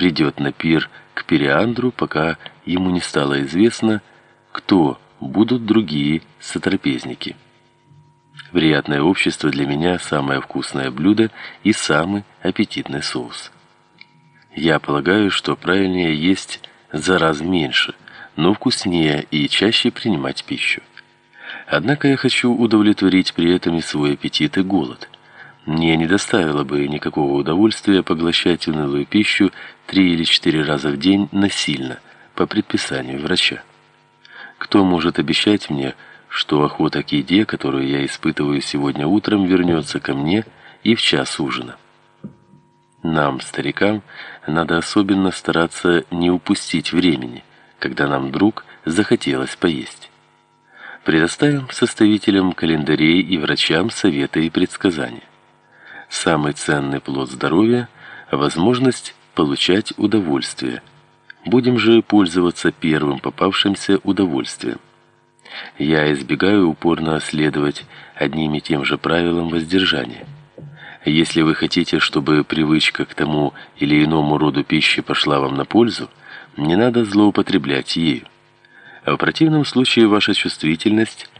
придет на пир к Периандру, пока ему не стало известно, кто будут другие сотрапезники. Приятное общество для меня самое вкусное блюдо и самый аппетитный соус. Я полагаю, что правильнее есть за раз меньше, но вкуснее и чаще принимать пищу. Однако я хочу удовлетворить при этом и свой аппетит и голод. Мне не доставило бы никакого удовольствия поглощать унылую пищу три или четыре раза в день насильно, по предписанию врача. Кто может обещать мне, что охота к еде, которую я испытываю сегодня утром, вернется ко мне и в час ужина? Нам, старикам, надо особенно стараться не упустить времени, когда нам вдруг захотелось поесть. Предоставим составителям календарей и врачам советы и предсказания. Самый ценный плод здоровья возможность получать удовольствие. Будем же пользоваться первым попавшимся удовольствием. Я избегаю упорно следовать одним и тем же правилам воздержания. Если вы хотите, чтобы привычка к тому или иному роду пищи пошла вам на пользу, не надо злоупотреблять ею. В противном случае ваша чувствительность,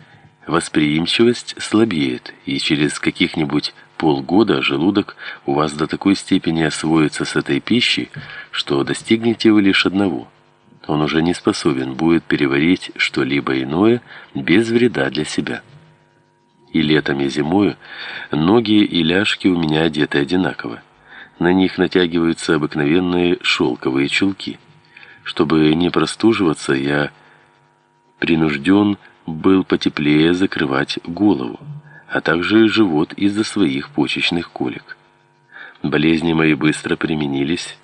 восприимчивость слабеет, и через каких-нибудь полгода желудок у вас до такой степени освоится с этой пищей, что достигнете вы лишь одного. Он уже не способен будет переварить что-либо иное без вреда для себя и летом, и зимою ноги и ляжки у меня одеты одинаково. На них натягиваются обыкновенные шелковые чулки. Чтобы не простуживаться, я принужден был потеплее закрывать голову, а также живот из-за своих почечных колик. Болезни мои быстро применились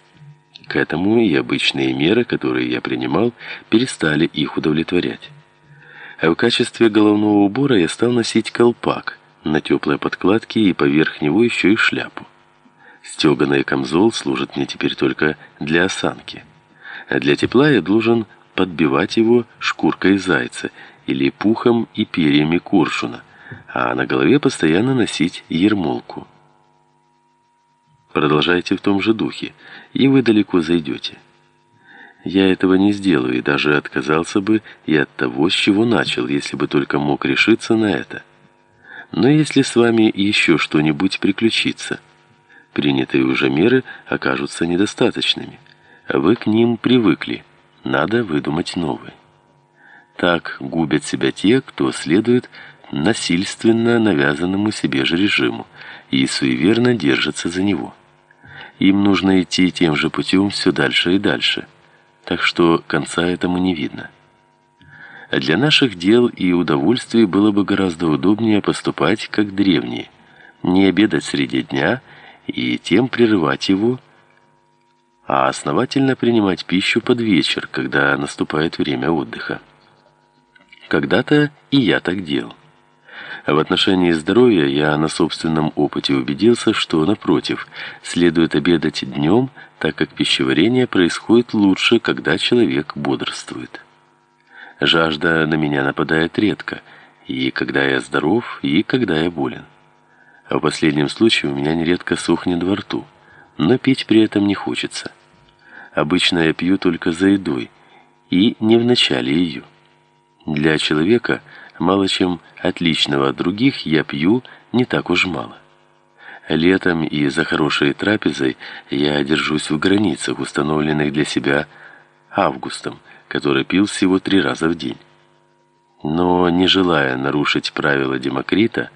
к этому, и обычные меры, которые я принимал, перестали их удовлетворять а в качестве головного убора я стал носить колпак на теплой подкладке и поверх него еще и шляпу. Стеганый камзол служит мне теперь только для осанки. А для тепла я должен подбивать его шкуркой зайца или пухом и перьями коршуна, а на голове постоянно носить ермолку. Продолжайте в том же духе, и вы далеко зайдете. Я этого не сделаю и даже отказался бы и от того, с чего начал, если бы только мог решиться на это. Но если с вами еще что-нибудь приключится, принятые уже меры окажутся недостаточными. Вы к ним привыкли, надо выдумать новые. Так губят себя те, кто следует насильственно навязанному себе же режиму и суеверно держатся за него. Им нужно идти тем же путем все дальше и дальше – так что конца этому не видно. А для наших дел и удовольствий было бы гораздо удобнее поступать как древние, не обедать среди дня и тем прерывать его, а основательно принимать пищу под вечер, когда наступает время отдыха. Когда-то и я так делал. А в отношении здоровья я на собственном опыте убедился, что, напротив, следует обедать днем, так как пищеварение происходит лучше, когда человек бодрствует. Жажда на меня нападает редко, и когда я здоров, и когда я болен. А в последнем случае у меня нередко сухнет во рту, но пить при этом не хочется. Обычно я пью только за едой, и не в начале ее. Для человека – Мало чем отличного от других я пью не так уж мало. Летом и за хорошей трапезой я держусь в границах, установленных для себя августом, который пил всего три раза в день. Но не желая нарушить правила Демокрита,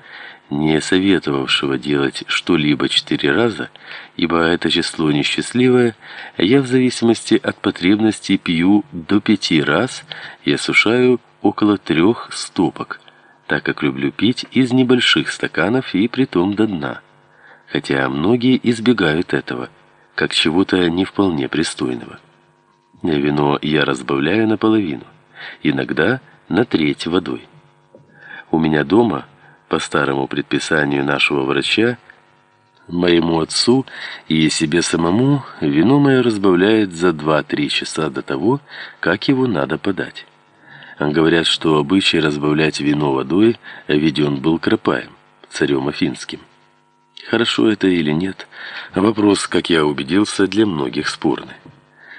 не советовавшего делать что-либо четыре раза, ибо это число несчастливое, я в зависимости от потребностей пью до пяти раз и осушаю около трех стопок, так как люблю пить из небольших стаканов и притом до дна. Хотя многие избегают этого, как чего-то не вполне пристойного. Вино я разбавляю наполовину, иногда на треть водой. У меня дома, по старому предписанию нашего врача, моему отцу и себе самому вино мое разбавляет за 2-3 часа до того, как его надо подать. Говорят, что обычай разбавлять вино водой введен был Кропаем, царем Афинским. Хорошо это или нет, вопрос, как я убедился, для многих спорный.